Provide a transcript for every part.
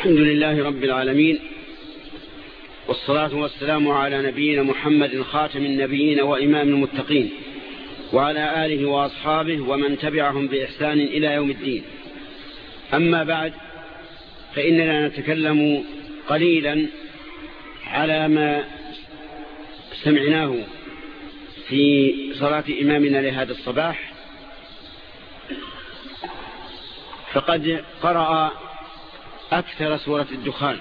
الحمد لله رب العالمين والصلاة والسلام على نبينا محمد خاتم النبيين وإمام المتقين وعلى آله وأصحابه ومن تبعهم بإحسان إلى يوم الدين. أما بعد فإننا نتكلم قليلا على ما سمعناه في صلاة إمامنا لهذا الصباح. فقد قرأ أكثر سورة الدخان.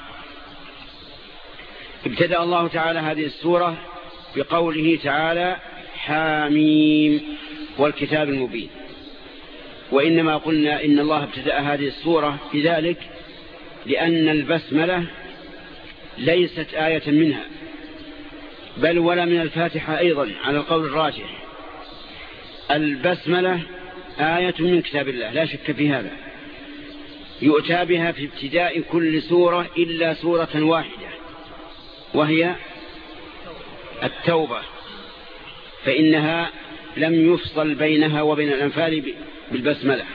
ابتدأ الله تعالى هذه السورة بقوله تعالى حاميم والكتاب المبين. وإنما قلنا إن الله ابتدأ هذه السورة بذلك لأن البسملة ليست آية منها بل ولا من الفاتحة أيضا على القول الراجح. البسملة آية من كتاب الله لا شك في هذا. يؤتى بها في ابتداء كل سورة إلا سورة واحدة وهي التوبة فإنها لم يفصل بينها وبين الأنفال بالبسملة.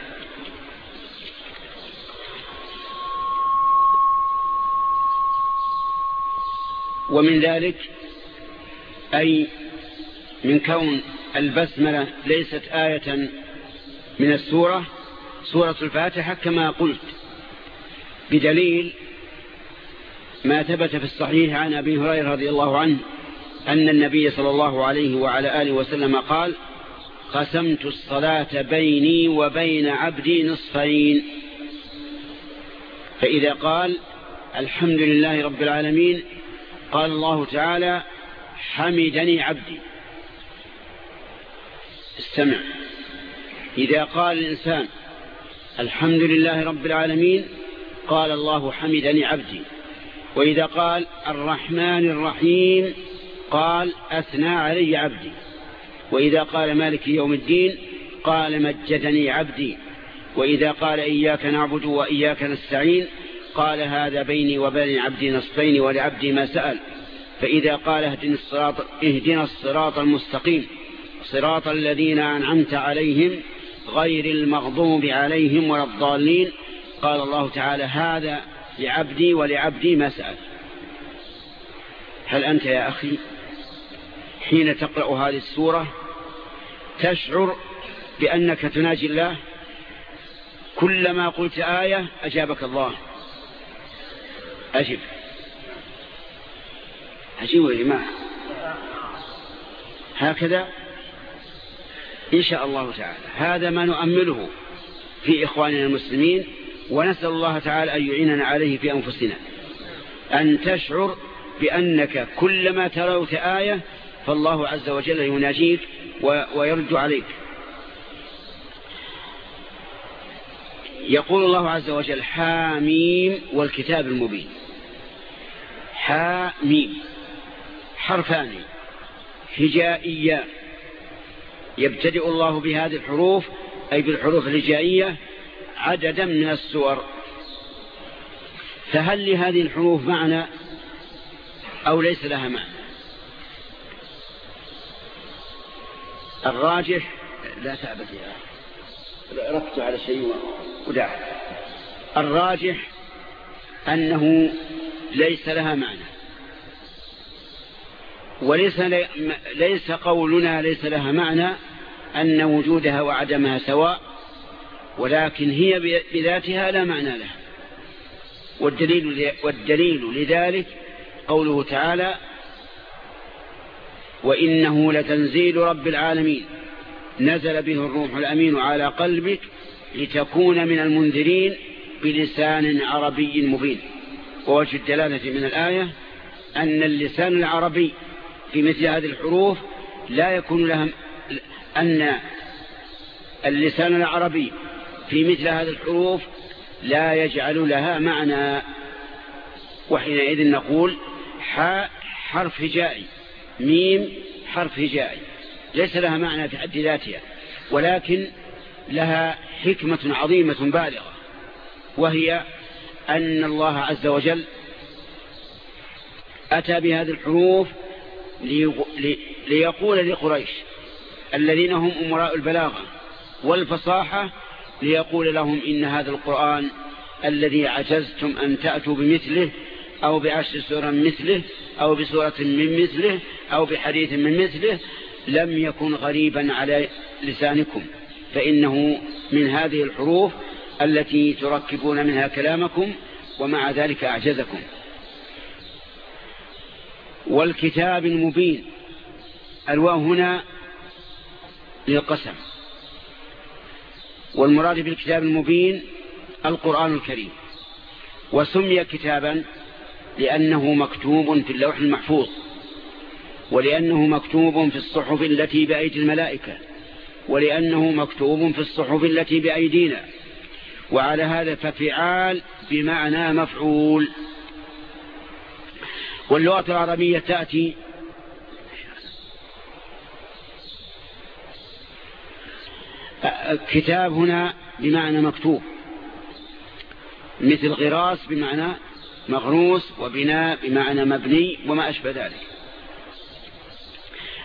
ومن ذلك أي من كون البسملة ليست آية من السورة سورة الفاتحة كما قلت بدليل ما ثبت في الصحيح عن أبي هريرة رضي الله عنه أن النبي صلى الله عليه وعلى آله وسلم قال قسمت الصلاة بيني وبين عبدي نصفين فإذا قال الحمد لله رب العالمين قال الله تعالى حمدني عبدي استمع. إذا قال الإنسان الحمد لله رب العالمين. قال الله حمدني عبدي. وإذا قال الرحمن الرحيم قال أثنى علي عبدي. وإذا قال مالك يوم الدين قال مجدني عبدي. وإذا قال إياك نعبد وإياك نستعين قال هذا بيني وبين عبدي نصفين ولعبدي ما سأل. فإذا قال اهدنا الصراط, اهدنا الصراط المستقيم صراط الذين أنعمت عليهم غير المغضوب عليهم ولا الضالين. قال الله تعالى هذا لعبدي ولعبدي ما سأل. هل أنت يا أخي حين تقرأ هذه السورة تشعر بأنك تناجي الله؟ كلما قلت آية أجابك الله. أجب. أجيبوا يا جماعة. هكذا إن شاء الله تعالى. هذا ما نؤمله في إخواننا المسلمين ونسأل الله تعالى أن يعيننا عليه في أنفسنا. أن تشعر بأنك كلما تروت آية فالله عز وجل يناجيك ويرد عليك. يقول الله عز وجل حاميم والكتاب المبين. حاميم حرفان هجائيان يبتدئ الله بهذه الحروف أي بالحروف الهجائية عددا من السور. فهل لهذه الحروف معنى أو ليس لها معنى؟ الراجح؟ لا تعبد يا ركت على شيء ودع. الراجح أنه ليس لها معنى. وليس ليس قولنا ليس لها معنى أن وجودها وعدمها سواء ولكن هي بذاتها لا معنى لها. والدليل, والدليل لذلك قوله تعالى وإنه لتنزيل رب العالمين نزل به الروح الأمين على قلبك لتكون من المنذرين بلسان عربي مبين. ووجه الدلالة من الآية أن اللسان العربي في مثل هذه الحروف لا يكون لها أن اللسان العربي في مثل هذه الحروف لا يجعل لها معنى. وحينئذ نقول حاء حرف هجائي ميم حرف هجائي ليس لها معنى في حد ذاتها ولكن لها حكمة عظيمة بالغة وهي أن الله عز وجل أتى بهذه الحروف ليقول لقريش الذين هم أمراء البلاغة والفصاحة ليقول لهم إن هذا القرآن الذي عجزتم أن تأتوا بمثله أو بعشر سورة مثله أو بسورة من مثله أو بحديث من مثله لم يكن غريبا على لسانكم فإنه من هذه الحروف التي تركبون منها كلامكم ومع ذلك أعجزكم والكتاب المبين. الواو هنا للقسم. والمراد بالكتاب المبين القرآن الكريم. وسمي كتابا لأنه مكتوب في اللوح المحفوظ ولأنه مكتوب في الصحف التي بأيدي الملائكة ولأنه مكتوب في الصحف التي بأيدينا. وعلى هذا ففعال بمعنى مفعول. واللغة العربية تأتي كتاب هنا بمعنى مكتوب مثل غراس بمعنى مغروس وبناء بمعنى مبني وما أشبه ذلك.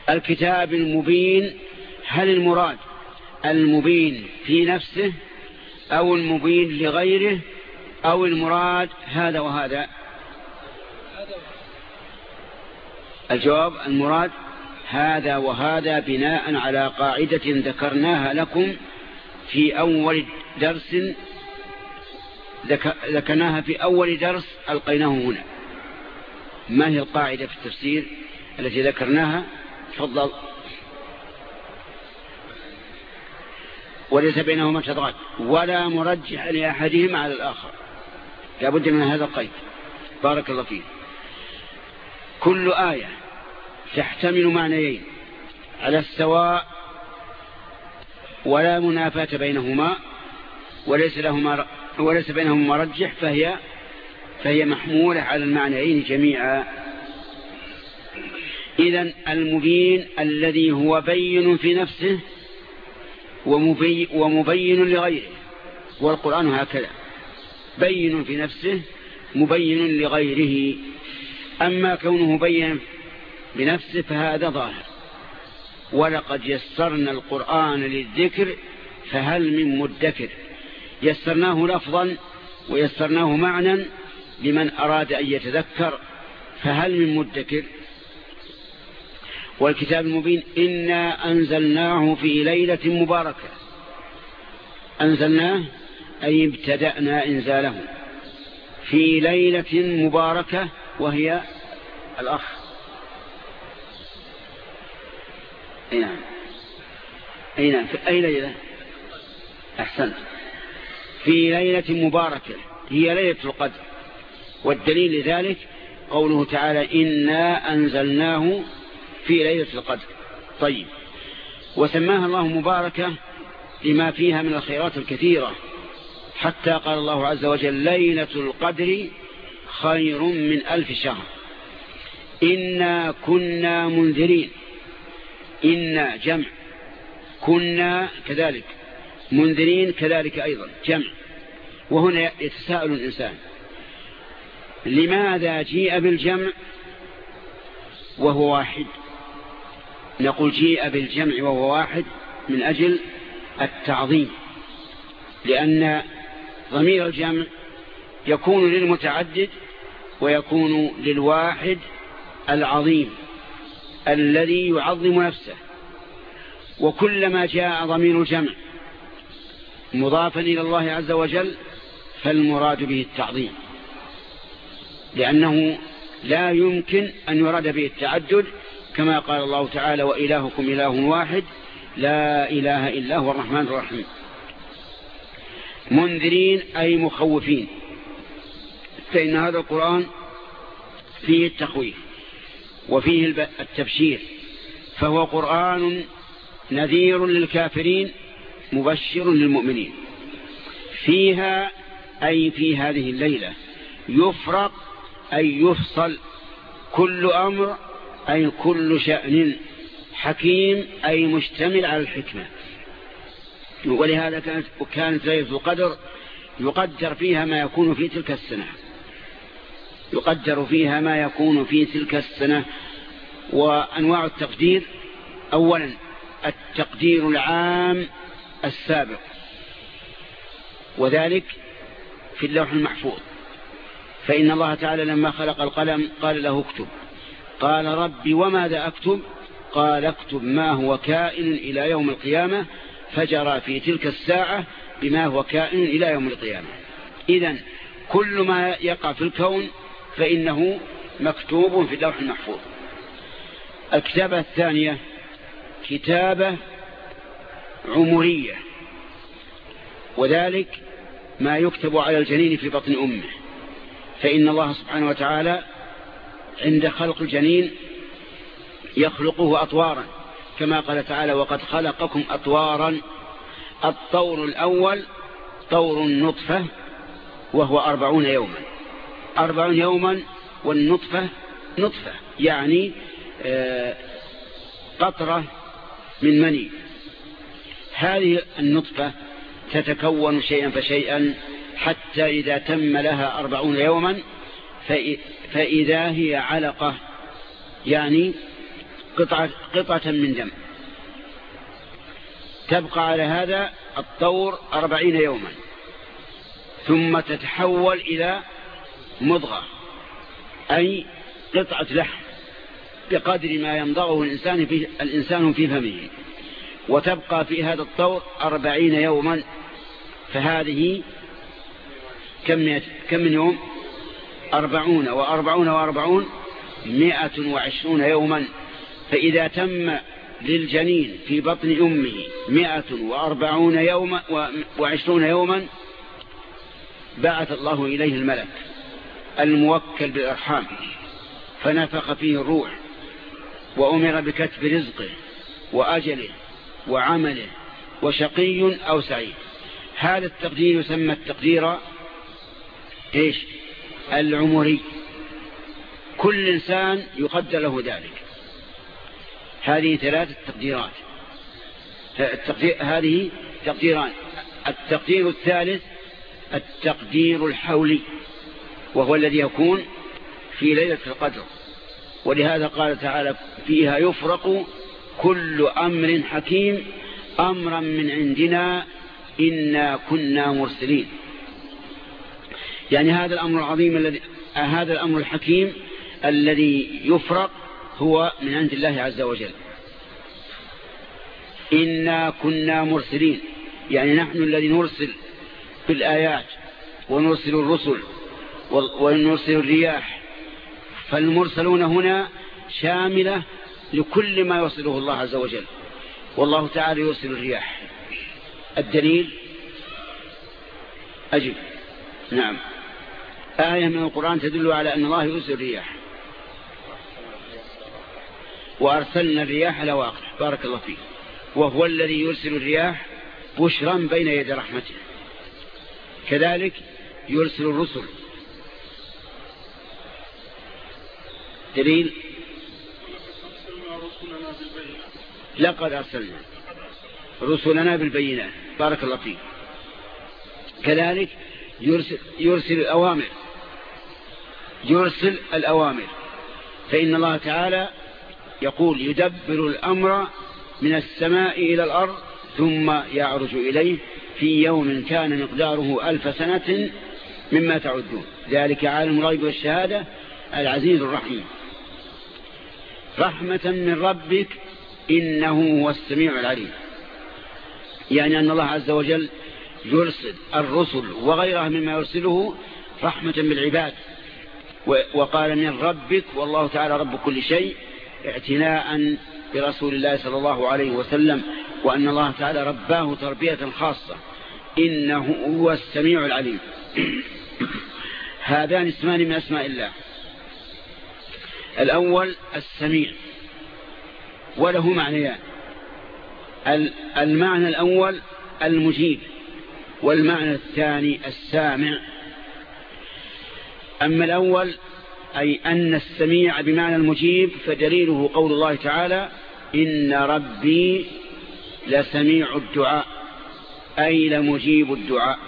الكتاب المبين هل المراد المبين في نفسه أو المبين لغيره أو المراد هذا وهذا؟ الجواب المراد هذا وهذا بناء على قاعدة ذكرناها لكم في أول درس ذكرناها في أول درس ألقيناه هنا. ما هي القاعدة في التفسير التي ذكرناها؟ تفضل. وليس بينهما شطرات ولا مرجح لأحدهما على الآخر. لابد من هذا القيد. بارك الله فيه كل آية تحتمل معنيين على السواء ولا منافاة بينهما وليس لهما وليس بينهما مرجح فهي فهي محمولة على المعنيين جميعا. إذا المبين الذي هو بين في نفسه ومبين, ومبين لغيره والقرآن هكذا بين في نفسه مبين لغيره. أما كونه بين بنفسه فهذا ظاهر. ولقد يسرنا القرآن للذكر فهل من مدكر. يسرناه لفظا ويسرناه معنى لمن أراد أن يتذكر فهل من مدكر؟ والكتاب المبين إنا أنزلناه في ليلة مباركة. أنزلناه أي ابتدأنا إنزاله. في ليلة مباركة وهي الأخ. أي نعم. أي نعم. في أي ليلة؟ أحسنت. في ليلة مباركة. هي ليلة القدر. والدليل لذلك قوله تعالى إنا أنزلناه في ليلة القدر. طيب. وسماها الله مباركة لما فيها من الخيرات الكثيرة. حتى قال الله عز وجل ليلة القدر خير من ألف شهر. إنا كنا منذرين. إنا جمع. كنا كذلك. منذرين كذلك أيضا. جمع. وهنا يتساءل الإنسان. لماذا جيء بالجمع وهو واحد؟ نقول جيء بالجمع وهو واحد من أجل التعظيم. لأن ضمير الجمع يكون للمتعدد ويكون للواحد العظيم. الذي يعظم نفسه وكلما جاء ضمير الجمع مضافا إلى الله عز وجل فالمراد به التعظيم. لأنه لا يمكن أن يراد به التعدد كما قال الله تعالى وإلهكم إله واحد لا إله إلا هو الرحمن الرحيم. منذرين أي مخوفين. فإن هذا القرآن فيه التخويف. وفيه التبشير. فهو قرآن نذير للكافرين مبشر للمؤمنين. فيها أي في هذه الليلة يفرق أي يفصل كل أمر أي كل شأن حكيم أي مشتمل على الحكمة. ولهذا كانت, ليلة القدر يقدر فيها ما يكون في تلك السنة. يقدر فيها ما يكون في تلك السنة وأنواع التقدير. أولا التقدير العام السابق وذلك في اللوح المحفوظ. فإن الله تعالى لما خلق القلم قال له اكتب. قال ربي وماذا أكتب؟ قال اكتب ما هو كائن إلى يوم القيامة فجرى في تلك الساعة بما هو كائن إلى يوم القيامة. إذا كل ما يقع في الكون فإنه مكتوب في اللوح المحفوظ. الكتابة الثانية كتابة عمرية وذلك ما يكتب على الجنين في بطن أمه. فإن الله سبحانه وتعالى عند خلق الجنين يخلقه أطوارا كما قال تعالى وقد خلقكم أطوارا الطور الأول طور النطفة وهو أربعون يوما أربعون يوما والنطفة نطفة يعني آه، قطرة من مني. هذه النطفة تتكون شيئا فشيئا حتى إذا تم لها أربعون يوما فإذا هي علقة يعني قطعة, قطعة من دم. تبقى على هذا الطور أربعين يوما ثم تتحول إلى مضغة أي قطعة لحم بقدر ما يمضغه الإنسان في, الإنسان في فمه. وتبقى في هذا الطور أربعين يوما فهذه كم, كم من يوم؟ أربعون وأربعون وأربعون مئة وعشرون يوما. فإذا تم للجنين في بطن أمه مئة وأربعون يوما وعشرون يوما بعث الله إليه الملك. الموكل بالأرحام فنفخ فيه الروح وأمر بكتب رزقه وأجله وعمله وشقي أو سعيد. هذا التقدير يسمى التقدير إيش؟ العمري. كل إنسان يقدر له ذلك. هذه ثلاث تقديرات. التقدير هذه تقديران. التقدير الثالث التقدير الحولي. وهو الذي يكون في ليلة القدر. ولهذا قال تعالى فيها يفرق كل أمر حكيم أمرا من عندنا إنا كنا مرسلين. يعني هذا الأمر العظيم الذي هذا الأمر الحكيم الذي يفرق هو من عند الله عز وجل. إنا كنا مرسلين. يعني نحن الذي نرسل بالآيات ونرسل الرسل ونرسل الرياح. فالمرسلون هنا شاملة لكل ما يوصله الله عز وجل. والله تعالى يرسل الرياح. الدليل؟ أجب نعم. آية من القرآن تدل على أن الله يرسل الرياح. وأرسلنا الرياح لواقع بارك الله فيه وهو الذي يرسل الرياح بشرا بين يد رحمته. كذلك يرسل الرسل دليل؟ لقد أرسلنا رسلنا بالبينات. بارك الله فيك. كذلك يرسل, يرسل الأوامر. يرسل الأوامر. فإن الله تعالى يقول يدبر الأمر من السماء إلى الأرض ثم يعرج إليه في يوم كان مقداره ألف سنة مما تعدون. ذلك عالم الغيب والشهادة العزيز الرحيم. رحمة من ربك إنه هو السميع العليم. يعني أن الله عز وجل يرسل الرسل وغيرها مما يرسله رحمة بالعباد. وقال من ربك والله تعالى رب كل شيء اعتناء برسول الله صلى الله عليه وسلم وأن الله تعالى رباه تربية خاصة. إنه هو السميع العليم. هذان اسمان من أسماء الله. الأول السميع وله معنيان. المعنى الأول المجيب والمعنى الثاني السامع. أما الأول أي أن السميع بمعنى المجيب فدليله قول الله تعالى إن ربي لسميع الدعاء أي لمجيب الدعاء.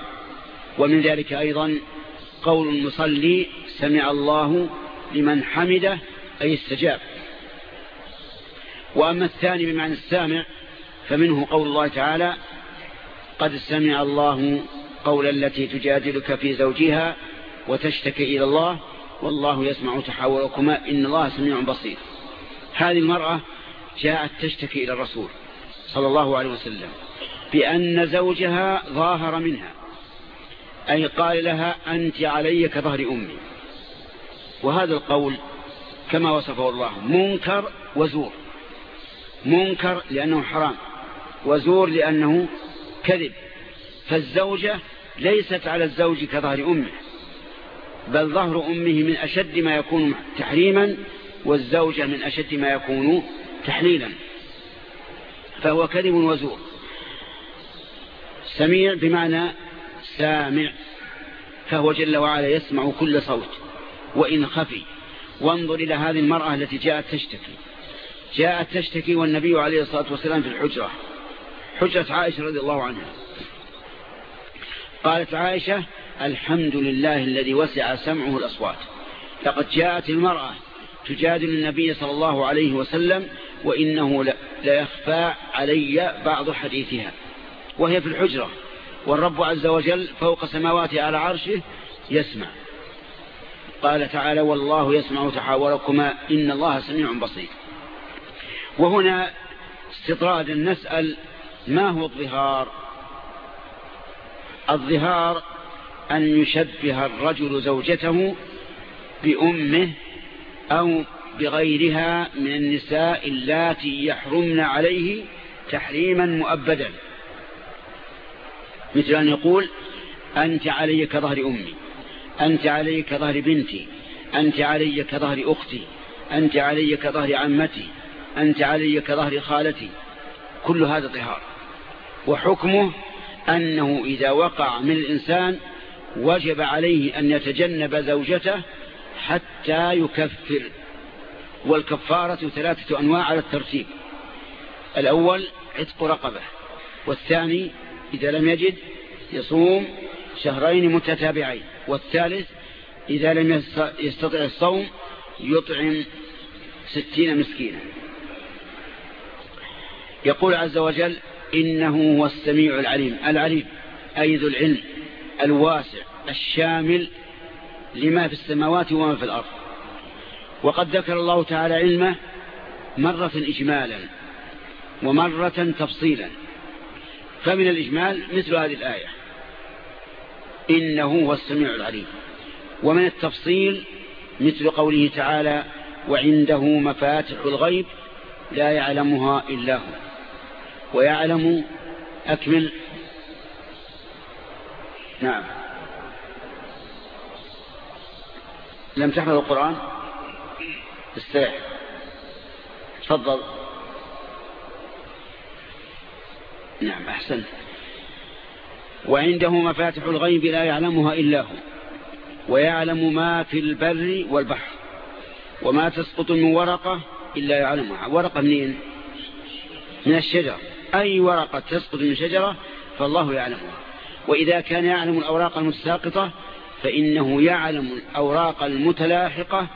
ومن ذلك أيضا قول المصلي سمع الله لمن حمده أي استجاب. وأما الثاني بمعنى السامع فمنه قول الله تعالى قد سمع الله قول التي تجادلك في زوجها وتشتكي إلى الله والله يسمع تحاوركما إن الله سميع بصير. هذه المرأة جاءت تشتكي إلى الرسول صلى الله عليه وسلم بأن زوجها ظاهر منها أي قال لها أنت علي كظهر أمي. وهذا القول كما وصفه الله. منكر وزور. منكر لأنه حرام. وزور لأنه كذب. فالزوجة ليست على الزوج كظهر أمه بل ظهر أمه من أشد ما يكون تحريما والزوجة من أشد ما يكون تحليلا. فهو كذب وزور. سميع بمعنى سامع. فهو جل وعلا يسمع كل صوت وإن خفي. وانظر إلى هذه المرأة التي جاءت تشتكي. جاءت تشتكي والنبي عليه الصلاة والسلام في الحجرة. حجرة عائشة رضي الله عنها. قالت عائشة الحمد لله الذي وسع سمعه الأصوات. لقد جاءت المرأة تجادل النبي صلى الله عليه وسلم وإنه لا يخفى علي بعض حديثها. وهي في الحجرة. والرب عز وجل فوق سماواته على عرشه يسمع. قال تعالى والله يسمع تحاوركما إن الله سميع بصير. وهنا استطرادا نسأل ما هو الظهار؟ الظهار أن يشبه الرجل زوجته بأمه أو بغيرها من النساء اللاتي يحرمن عليه تحريما مؤبدا. مثل أن يقول أنت علي كظهر أمي. أنت علي كظهر بنتي أنت علي كظهر أختي أنت علي كظهر عمتي أنت علي كظهر خالتي كل هذا ظهار وحكمه أنه إذا وقع من الإنسان وجب عليه أن يتجنب زوجته حتى يكفر. والكفارة ثلاثة أنواع على الترتيب. الأول عتق رقبة والثاني إذا لم يجد يصوم شهرين متتابعين. والثالث إذا لم يستطع الصوم يطعم ستين مسكينا. يقول عز وجل إنه هو السميع العليم العليم أي ذو العلم الواسع الشامل لما في السماوات وما في الأرض. وقد ذكر الله تعالى علمه مرة إجمالا ومرة تفصيلا. فمن الإجمال مثل هذه الآية. إنه هو السميع العليم. ومن التفصيل مثل قوله تعالى وعنده مفاتح الغيب لا يعلمها إلا هو. ويعلم أكمل. نعم. لم تحفظ القرآن؟ استرح تفضل. نعم أحسنت. وعنده مفاتح الغيب لا يعلمها إلا هو ويعلم ما في البر والبحر وما تسقط من ورقة إلا يعلمها. ورقة منين؟ من الشجر أي ورقة تسقط من شجرة فالله يعلمها. وإذا كان يعلم الأوراق المتساقطة فإنه يعلم الأوراق المتلاحقة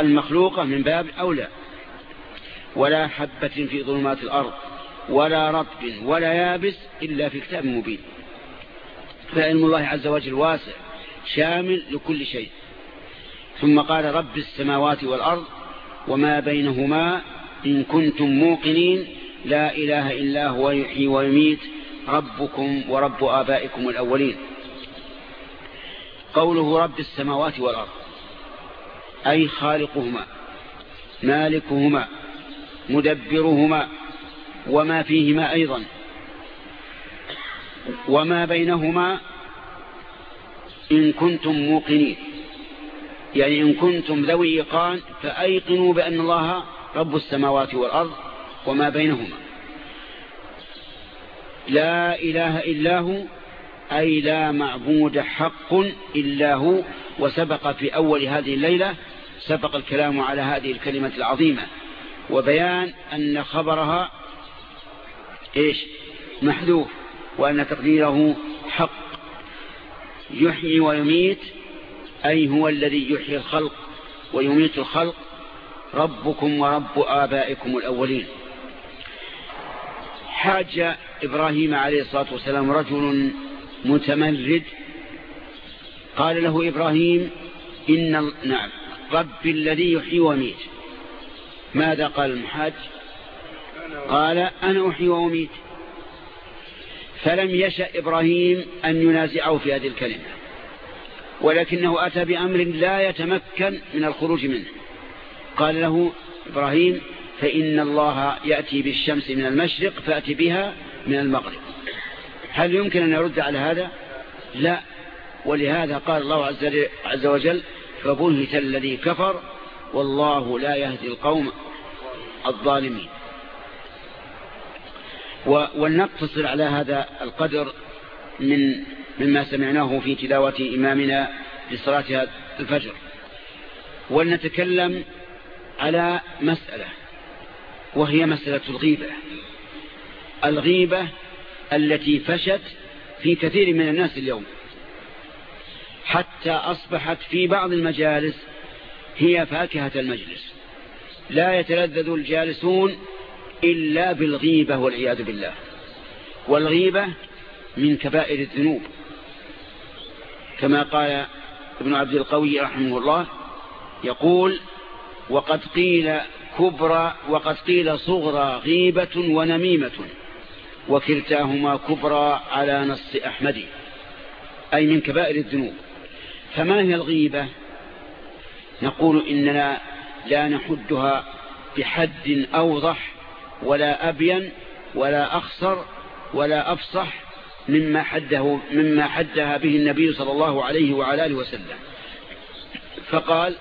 المخلوقة من باب أولى. ولا حبة في ظلمات الأرض ولا رطب ولا يابس إلا في كتاب مبين. فعلم الله عز وجل واسع شامل لكل شيء. ثم قال رب السماوات والأرض وما بينهما إن كنتم موقنين لا إله إلا هو يحيي ويميت ربكم ورب آبائكم الأولين. قوله رب السماوات والأرض أي خالقهما مالكهما مدبرهما وما فيهما أيضا. وما بينهما إن كنتم موقنين. يعني إن كنتم ذوي إيقان فأيقنوا بأن الله رب السماوات والأرض وما بينهما. لا إله إلا هو أي لا معبود حق إلا هو وسبق في أول هذه الليلة سبق الكلام على هذه الكلمة العظيمة. وبيان أن خبرها إيش؟ محذوف. وأن تقديره حق. يحيي ويميت أي هو الذي يحيي الخلق ويميت الخلق ربكم ورب آبائكم الأولين. حاج إبراهيم عليه الصلاة والسلام رجل متمرد. قال له إبراهيم إن نعم ربي الذي يحيي وميت ماذا قال المحاج؟ قال أنا أحيي وأميت. فلم يشأ إبراهيم أن ينازعه في هذه الكلمة. ولكنه أتى بأمر لا يتمكن من الخروج منه. قال له إبراهيم فإن الله يأتي بالشمس من المشرق فأتي بها من المغرب. هل يمكن أن يرد على هذا؟ لا. ولهذا قال الله عز وجل فبهت الذي كفر والله لا يهدي القوم الظالمين. ولنقتصر على هذا القدر من مما سمعناه في تلاوة إمامنا لصلاة الفجر. ولنتكلم على مسألة وهي مسألة الغيبة. الغيبة التي فشت في كثير من الناس اليوم. حتى أصبحت في بعض المجالس هي فاكهة المجلس. لا يتلذذ الجالسون إلا بالغيبة والعياذ بالله. والغيبة من كبائر الذنوب. كما قال ابن عبد القوي رحمه الله يقول وقد قيل كبرى وقد قيل صغرى غيبة ونميمة وكلتاهما كبرى على نص أحمد. أي من كبائر الذنوب. فما هي الغيبة؟ نقول إننا لا نحدها بحد أوضح ولا أبين ولا أخصر ولا أفصح مما حده مما حدها به النبي صلى الله عليه وعلى آله وسلم. فقال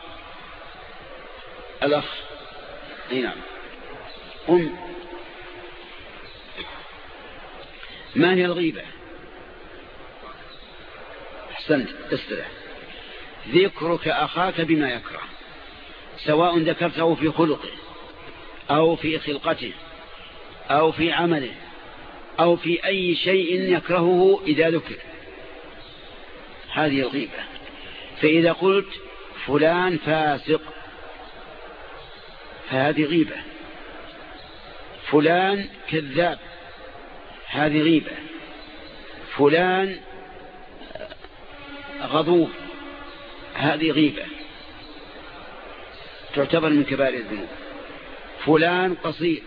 الأخ نعم. قم. ما هي الغيبة؟ أحسنت استرح ذكرك أخاك بما يكره سواء ذكرته في خلقه أو في خلقته. أو في عمله أو في أي شيء يكرهه إذا ذكر. هذه الغيبة. فإذا قلت فلان فاسق فهذه غيبة. فلان كذاب هذه غيبة. فلان غضوب هذه غيبة. تعتبر من كبار الذنوب. فلان قصير.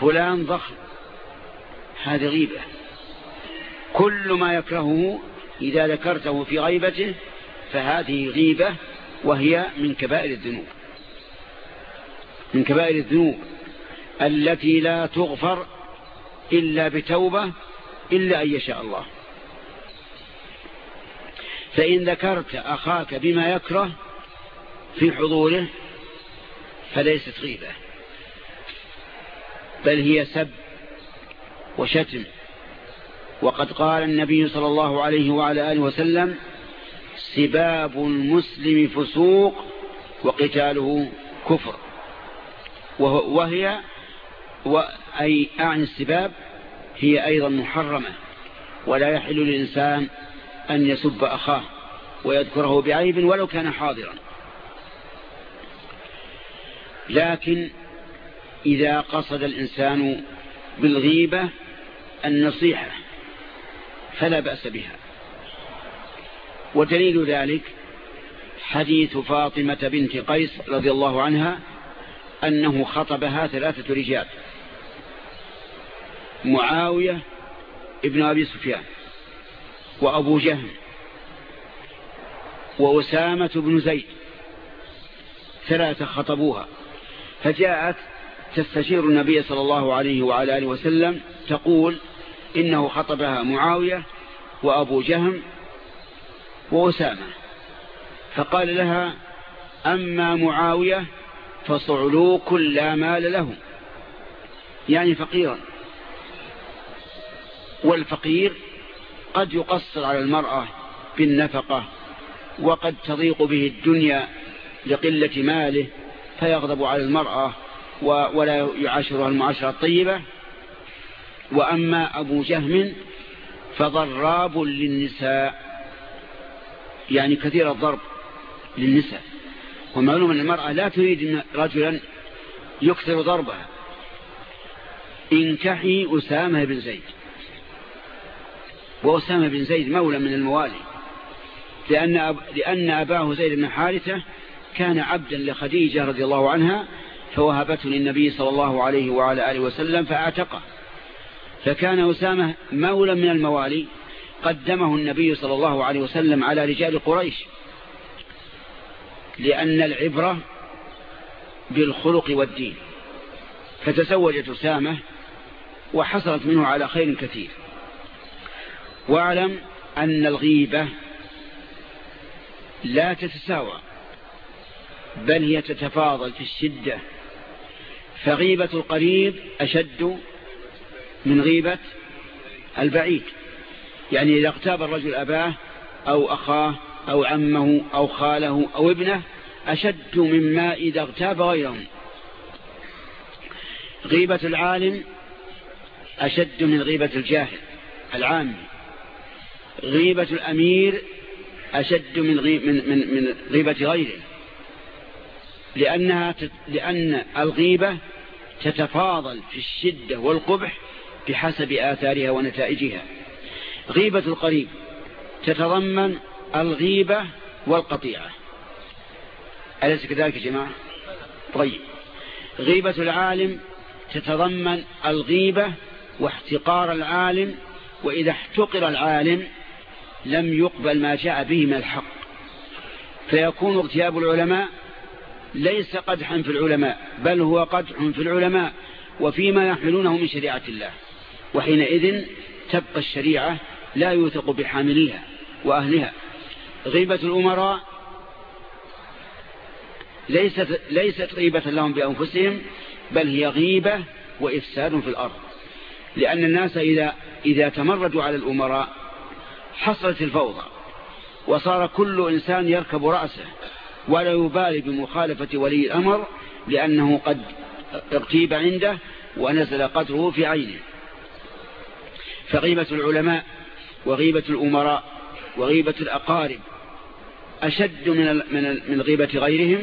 فلان ضخم. هذه غيبة. كل ما يكرهه إذا ذكرته في غيبته فهذه غيبة وهي من كبائر الذنوب. من كبائر الذنوب التي لا تغفر إلا بتوبة إلا أن يشاء الله. فإن ذكرت أخاك بما يكره في حضوره فليست غيبة. بل هي سب وشتم. وقد قال النبي صلى الله عليه وعلى آله وسلم سباب المسلم فسوق وقتاله كفر. وهي أي أعني السباب هي أيضا محرمة. ولا يحل للإنسان أن يسب أخاه ويذكره بعيب ولو كان حاضرا. لكن إذا قصد الإنسان بالغيبة النصيحة فلا بأس بها. ودليل ذلك حديث فاطمة بنت قيس رضي الله عنها أنه خطبها ثلاثة رجال معاوية ابن أبي سفيان وأبو جهم وأسامة بن زيد ثلاثة خطبوها فجاءت تستشير النبي صلى الله عليه وعلى آله وسلم تقول إنه خطبها معاوية وأبو جهم وأسامة. فقال لها أما معاوية فصعلوك لا مال له يعني فقيرا. والفقير قد يقصر على المرأة بالنفقة وقد تضيق به الدنيا لقلة ماله فيغضب على المرأة ولا يعاشرها المعاشرة الطيبة. وأما أبو جهم فضراب للنساء يعني كثير الضرب للنساء. ومعلوم أن المرأة لا تريد رجلا يكثر ضربها. انكحي أسامة بن زيد. وأسامة بن زيد مولى من الموالي. لأن. لأن أباه زيد بن حارثة كان عبدا لخديجة رضي الله عنها فوهبته للنبي صلى الله عليه وعلى آله وسلم فأعتقه. فكان أسامة مولى من الموالي قدمه النبي صلى الله عليه وسلم على رجال قريش. لأن العبرة بالخلق والدين. فتزوجت أسامة وحصلت منه على خير كثير. واعلم أن الغيبة لا تتساوى بل هي تتفاضل في الشدة فغيبة القريب أشد من غيبة البعيد. يعني إذا اغتاب الرجل أباه أو أخاه أو عمه أو خاله أو ابنه أشد مما إذا اغتاب غيرهم. غيبة العالم أشد من غيبة الجاهل العام. غيبة الأمير أشد من, من, غيبة غيره. لأنها لأن الغيبة تتفاضل في الشدة والقبح بحسب آثارها ونتائجها. غيبة القريب تتضمن الغيبة والقطيعة. أليس كذلك يا جماعة؟ طيب. غيبة العالم تتضمن الغيبة واحتقار العالم وإذا احتقر العالم لم يقبل ما جاء به من الحق. فيكون اغتياب العلماء ليس قدحا في العلماء بل هو قدح في العلماء وفيما يحملونه من شريعة الله. وحينئذ تبقى الشريعة لا يوثق بحامليها وأهلها. غيبة الأمراء ليست, ليست غيبة لهم بأنفسهم بل هي غيبة وإفساد في الأرض. لأن الناس إذا, إذا تمردوا على الأمراء حصلت الفوضى وصار كل إنسان يركب رأسه ولا يبالي بمخالفة ولي الأمر لأنه قد اغتيب عنده ونزل قدره في عينه. فغيبة العلماء وغيبة الأمراء وغيبة الأقارب أشد من من غيبة غيرهم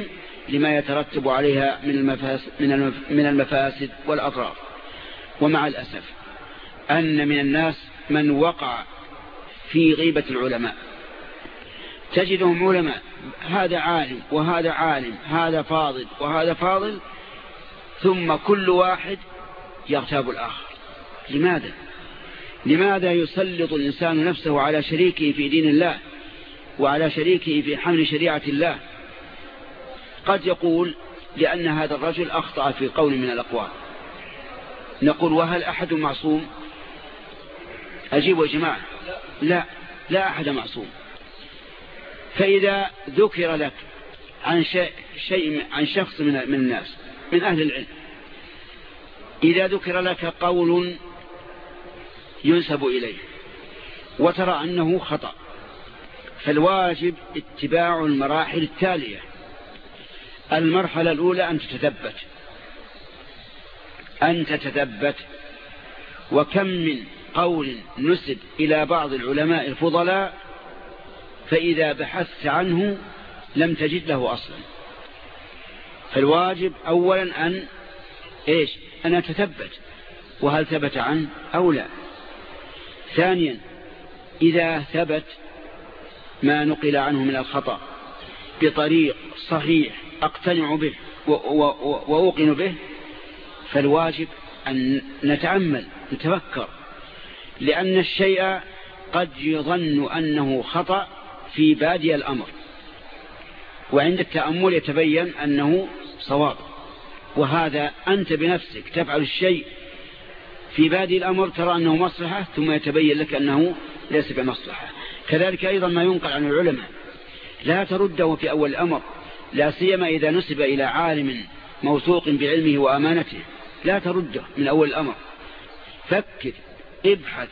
لما يترتب عليها من المفاسد, من المفاسد والأضرار. ومع الأسف أن من الناس من وقع في غيبة العلماء. تجدهم علماء هذا عالم وهذا عالم هذا فاضل وهذا فاضل ثم كل واحد يغتاب الآخر. لماذا؟ لماذا يسلط الإنسان نفسه على شريكه في دين الله وعلى شريكه في حمل شريعة الله؟ قد يقول لأن هذا الرجل أخطأ في قول من الأقوال. نقول وهل أحد معصوم؟ أجيبوا يا جماعة. لا لا أحد معصوم. فإذا ذكر لك عن شيء, شيء عن شخص من من الناس من أهل العلم إذا ذكر لك قول ينسب إليه وترى أنه خطأ فالواجب اتباع المراحل التالية. المرحلة الأولى أن تتثبت. أن تتثبت. وكم من قول نسب إلى بعض العلماء الفضلاء فإذا بحثت عنه لم تجد له أصلا. فالواجب أولا أن إيش؟ أن أتثبت. وهل ثبت عنه أو لا؟ ثانيا إذا ثبت ما نقل عنه من الخطأ بطريق صحيح أقتنع به وأوقن به فالواجب أن نتعمل نتفكر لأن الشيء قد يظن أنه خطأ في بادي الأمر. وعند التأمل يتبين أنه صواب. وهذا أنت بنفسك تفعل الشيء في بادي الأمر ترى أنه مصلحة ثم يتبين لك أنه ليس بمصلحة. كذلك أيضا ما ينقل عن العلماء. لا ترده في أول الأمر لا سيما إذا نسب إلى عالم موثوق بعلمه وأمانته. لا ترده من أول الأمر. فكر ابحث.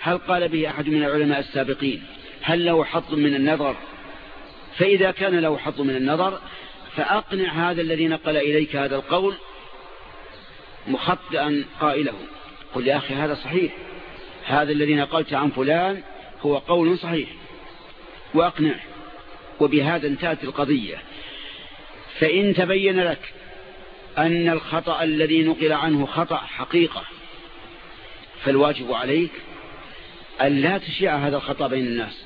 هل قال به أحد من العلماء السابقين؟ هل له حظ من النظر؟ فإذا كان له حظ من النظر فأقنع هذا الذي نقل إليك هذا القول مخطئا قائله قل يا أخي هذا صحيح. هذا الذي نقلت عن فلان هو قول صحيح. وأقنعه وبهذا انتهت القضية. فإن تبين لك أن الخطأ الذي نقل عنه خطأ حقيقة فالواجب عليك أن لا تشيع هذا الخطأ بين الناس.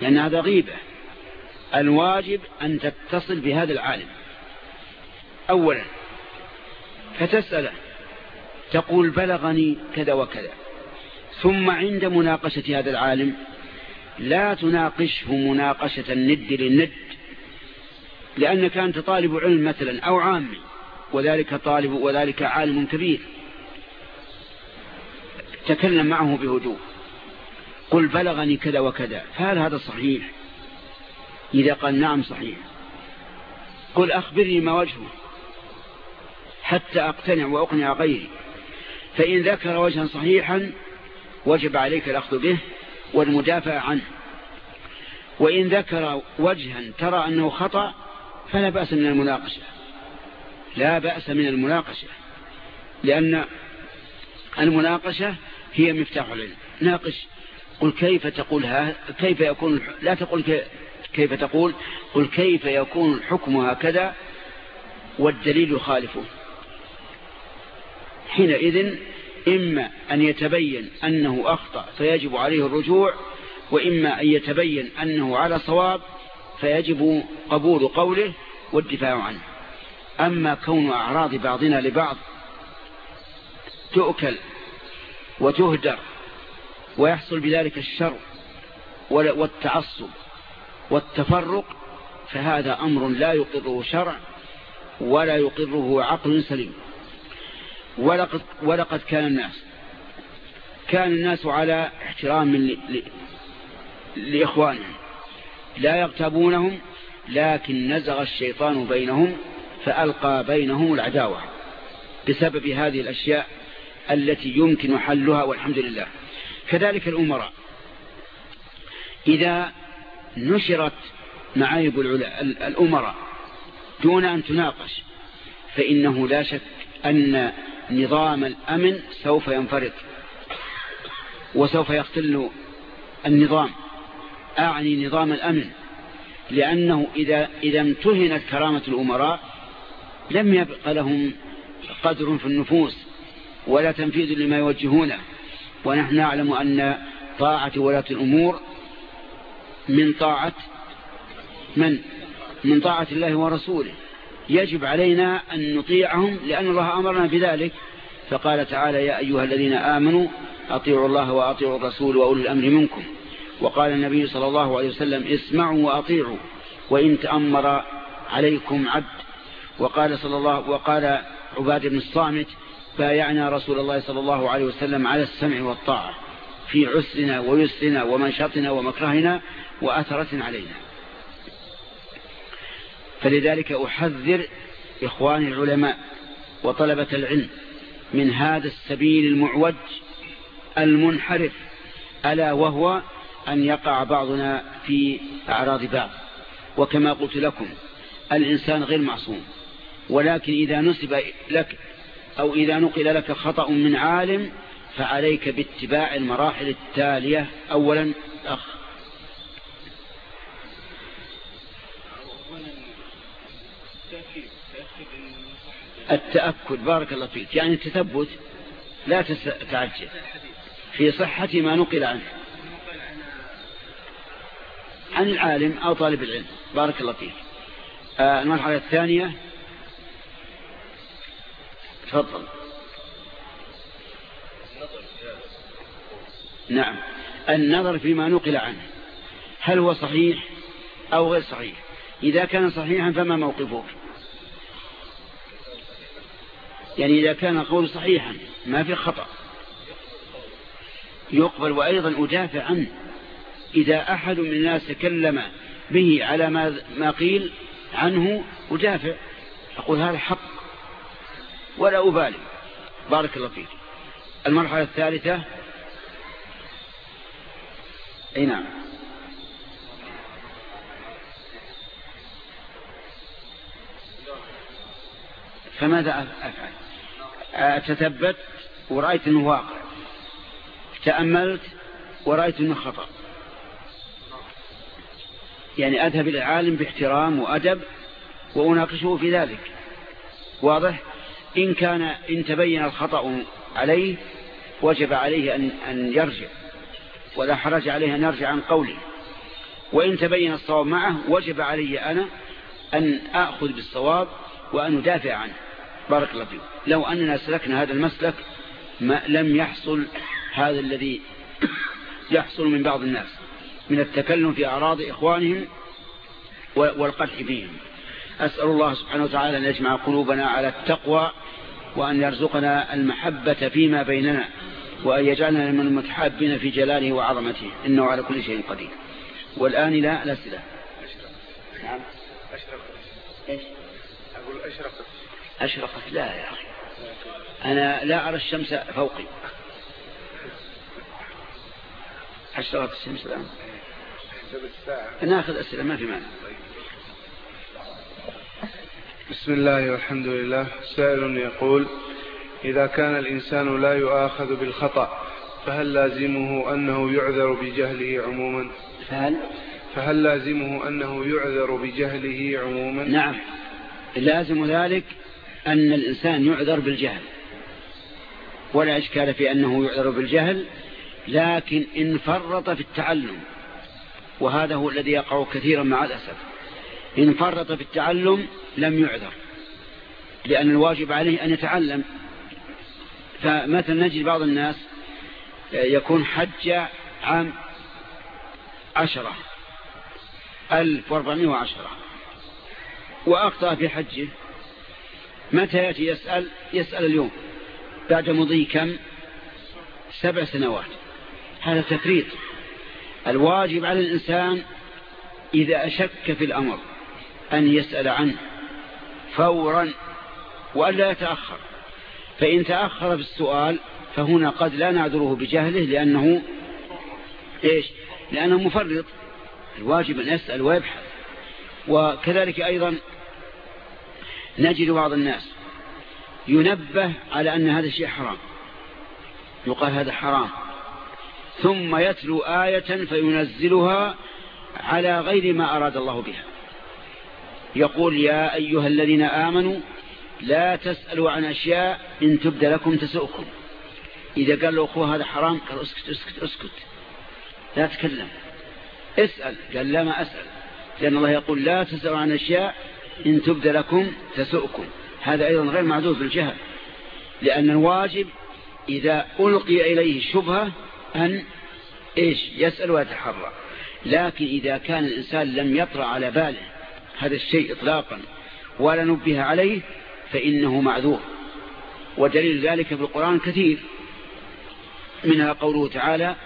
لأن هذا غيبة. الواجب أن تتصل بهذا العالم. أولا فتسأله تقول بلغني كذا وكذا. ثم عند مناقشة هذا العالم لا تناقشه مناقشة الند للند. لأنك أنت طالب علم مثلا أو عامي وذلك طالب وذلك عالم كبير. تكلم معه بهدوء. قل بلغني كذا وكذا. فهل هذا صحيح؟ إذا قال نعم صحيح. قل أخبرني ما وجهه. حتى أقتنع وأقنع غيري. فإن ذكر وجها صحيحا وجب عليك الأخذ به والمدافع عنه. وإن ذكر وجها ترى أنه خطأ فلا بأس من المناقشة. لا بأس من المناقشة. لأن المناقشة هي مفتاح العلم. ناقش قل كيف تقول ها كيف يكون لا تقول كيف تقول قل كيف يكون الحكم هكذا والدليل يخالفه حينئذ إما أن يتبين أنه أخطأ فيجب عليه الرجوع وإما أن يتبين أنه على صواب فيجب قبول قوله والدفاع عنه. أما كون أعراض بعضنا لبعض تؤكل وتهدر ويحصل بذلك الشر والتعصب والتفرق فهذا أمر لا يقره شرع ولا يقره عقل سليم. ولقد, ولقد كان الناس كان الناس على احترام لإخوانهم لا يغتابونهم لكن نزغ الشيطان بينهم فألقى بينهم العداوة بسبب هذه الأشياء التي يمكن حلها والحمد لله. كذلك الأمراء. إذا نشرت معايب الأمراء دون أن تناقش فإنه لا شك أن نظام الأمن سوف ينفرط وسوف يختل النظام. أعني نظام الأمن لأنه إذا, إذا امتهنت كرامة الأمراء لم يبق لهم قدر في النفوس ولا تنفيذ لما يوجهونه. ونحن نعلم أن طاعة ولاة الأمور من طاعة من؟ من طاعة الله ورسوله. يجب علينا أن نطيعهم لأن الله أمرنا بذلك. فقال تعالى يا أيها الذين آمنوا أطيعوا الله وأطيعوا الرسول وأولي الأمر منكم. وقال النبي صلى الله عليه وسلم اسمعوا وأطيعوا وإن تأمر عليكم عبد. وقال صلى الله وقال عباد بن الصامت بايعنا رسول الله صلى الله عليه وسلم على السمع والطاعة في عسرنا ويسرنا ومنشطنا ومكرهنا وأثرة علينا. فلذلك أحذر إخواني العلماء وطلبة العلم من هذا السبيل المعوج المنحرف ألا وهو أن يقع بعضنا في أعراض بعض. وكما قلت لكم الإنسان غير معصوم ولكن إذا نسب لك أو إذا نقل لك خطأ من عالم فعليك باتباع المراحل التالية. أولا أخ التأكد بارك الله فيك. يعني التثبت لا تتعجل في صحة ما نقل عنه. عن العالم أو طالب العلم. بارك الله فيك. آه المرحلة الثانية. تفضل. نعم. النظر فيما نقل عنه. هل هو صحيح أو غير صحيح؟ إذا كان صحيحا فما موقفه؟ يعني إذا كان قول صحيحا ما في خطأ. يقبل وأيضا أدافع عنه. إذا أحد من الناس تكلم به على ما, قيل عنه أدافع أقول هذا حق. ولا أبالي. بارك الله فيك. المرحلة الثالثة. أي نعم. فماذا أفعل؟ تثبت ورأيت أنه واقع. تأملت ورأيت أنه خطأ. يعني أذهب إلى العالم باحترام وأدب وأناقشه في ذلك. واضح؟ إن كان إن تبين الخطأ عليه وجب عليه أن, أن يرجع ولا حرج عليه أن يرجع عن قوله. وإن تبين الصواب معه وجب علي أنا أن أخذ بالصواب وأن أدافع عنه. بارك الله فيك. لو أننا سلكنا هذا المسلك ما لم يحصل هذا الذي يحصل من بعض الناس من التكلم في أعراض إخوانهم والقدح فيهم. أسأل الله سبحانه وتعالى أن يجمع قلوبنا على التقوى وأن يرزقنا المحبة فيما بيننا وأن يجعلنا من المتحابين في جلاله وعظمته. إنه على كل شيء قدير. والآن لا الأسئلة نعم. أشرقت إيش؟ أقول أشرقت. أشرقت؟ لا يا أخي. أنا لا أرى الشمس فوقي. أشرقت الشمس الآن. ناخذ أسئلة ما في معنى بسم الله والحمد لله. سائل يقول إذا كان الإنسان لا يؤاخذ بالخطأ فهل لازمه أنه يعذر بجهله عموما؟ فهل؟ فهل لازمه أنه يعذر بجهله عموما؟ نعم. لازم ذلك أن الإنسان يعذر بالجهل. ولا إشكال في أنه يعذر بالجهل لكن إن فرط في التعلم وهذا هو الذي يقع كثيرا مع الأسف. إن فرط في التعلم لم يعذر لأن الواجب عليه أن يتعلم. فمثلا نجد بعض الناس يكون حج عام عشرة ألف وأربعمائة وعشرة وأخطأ في حجه. متى يأتي؟ يسأل يسأل اليوم. بعد مضي كم؟ سبع سنوات. هذا تفريط. الواجب على الإنسان إذا أشك في الأمر. أن يسأل عنه فورا وألا يتأخر. فإن تأخر في السؤال فهنا قد لا نعذره بجهله لأنه إيش؟ لأنه مفرط. الواجب أن يسأل ويبحث. وكذلك أيضا نجد بعض الناس ينبه على أن هذا الشيء حرام. يقال هذا حرام. ثم يتلو آية فينزلها على غير ما أراد الله بها. يقول يا أيها الذين آمنوا لا تسألوا عن أشياء إن تبدى لكم تسؤكم. إذا قال له أخوه هذا حرام قال اسكت اسكت اسكت. لا تكلم. اسأل. قال لا ما أسأل. لأن الله يقول لا تسألوا عن أشياء إن تبدى لكم تسؤكم. هذا أيضا غير معذور بالجهل لأن الواجب إذا ألقي إليه الشبهة أن إيش؟ يسأل ويتحرى. لكن إذا كان الإنسان لم يطرأ على باله هذا الشيء إطلاقا ولا نبه عليه فإنه معذور. ودليل ذلك في القرآن كثير. منها قوله تعالى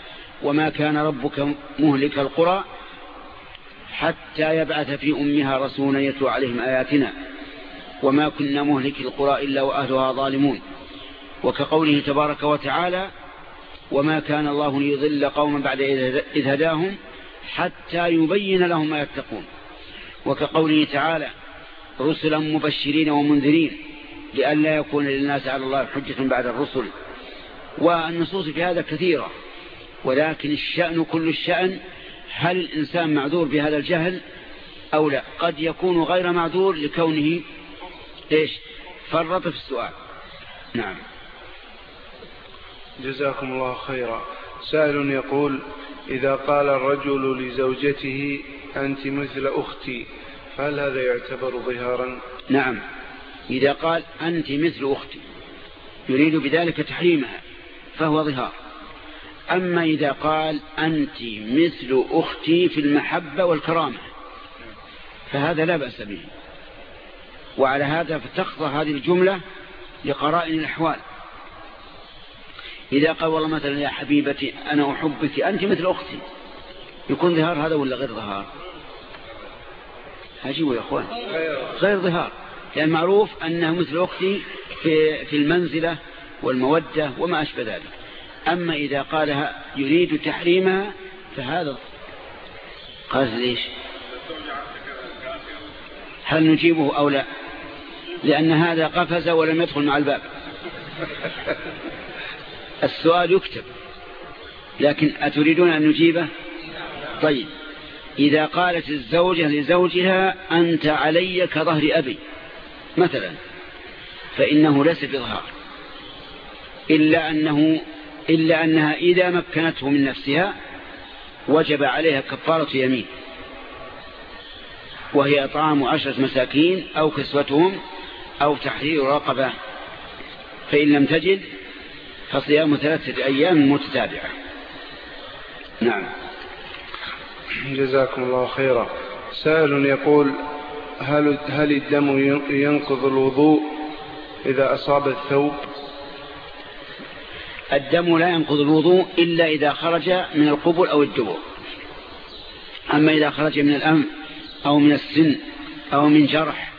وما كان ربك مهلك القرى حتى يبعث في أمها رسولا يتلو عليهم آياتنا. وما كنا مهلك القرى إلا وأهلها ظالمون. وكقوله تبارك وتعالى وما كان الله ليضل قوما بعد إذ هداهم حتى يبين لهم ما يتقون. وكقوله تعالى رسلا مبشرين ومنذرين لئلا يكون للناس على الله حجة بعد الرسل. والنصوص في هذا كثيرة ولكن الشأن كل الشأن هل الإنسان معذور بهذا الجهل أو لا؟ قد يكون غير معذور لكونه إيش؟ فرط في السؤال. نعم. جزاكم الله خيرا. سائل يقول إذا قال الرجل لزوجته أنت مثل أختي فهل هذا يعتبر ظهارا؟ نعم. إذا قال أنت مثل أختي يريد بذلك تحريمها فهو ظهار. أما إذا قال أنت مثل أختي في المحبة والكرامة فهذا لا بأس به. وعلى هذا فتخضى هذه الجملة لقرائن الأحوال. إذا قال والله مثلا يا حبيبتي أنا أحبك أنت مثل أختي. يكون ظهار هذا ولا غير ظهار؟ هجيبوا يا أخوان. غير ظهار. لأن معروف أنه مثل أختي في, في المنزلة والمودة وما أشبه ذلك. أما إذا قالها يريد تحريمها فهذا قال ليش؟ هل نجيبه أو لا؟ لأن هذا قفز ولم يدخل مع الباب. السؤال يكتب. لكن أتريدون أن نجيبه؟ طيب. إذا قالت الزوجة لزوجها أنت علي كظهر أبي. مثلا فإنه ليس بظهار. إلا, أنه إلا أنها إذا مكنته من نفسها وجب عليها كفارة يمين. وهي إطعام عشرة مساكين أو كسوتهم أو تحرير رقبة. فإن لم تجد فصيام ثلاثة أيام متتابعة. نعم. جزاكم الله خيرا. سائل يقول هل, هل الدم ينقض الوضوء إذا أصاب الثوب؟ الدم لا ينقض الوضوء إلا إذا خرج من القبل أو الدبر. أما إذا خرج من الأنف أو من السن أو من جرح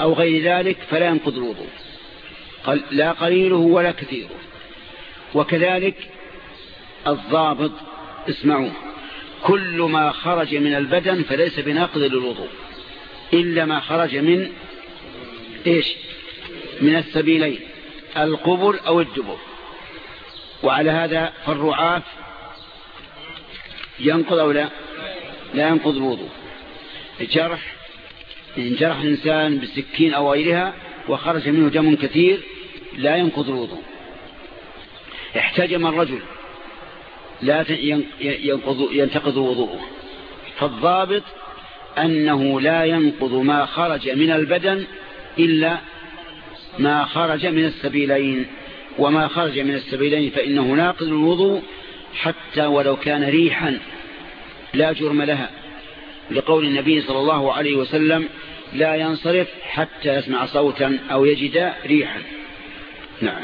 أو غير ذلك فلا ينقض الوضوء. لا قليله ولا كثيره. وكذلك الضابط اسمعوا كل ما خرج من البدن فليس بناقض للوضوء إلا ما خرج من إيش؟ من السبيلين القبر أو الدبر. وعلى هذا فالرعاف ينقض أو لا؟ لا ينقض الوضوء. الجرح إن جرح الإنسان بسكين أو غيرها وخرج منه دم كثير لا ينقض الوضوء. احتجم الرجل لا ينقض ينتقض وضوءه. فالضابط أنه لا ينقض ما خرج من البدن إلا ما خرج من السبيلين. وما خرج من السبيلين فإنه ناقض الوضوء حتى ولو كان ريحا لا جرم لها. لقول النبي صلى الله عليه وسلم لا ينصرف حتى يسمع صوتا أو يجد ريحا. نعم.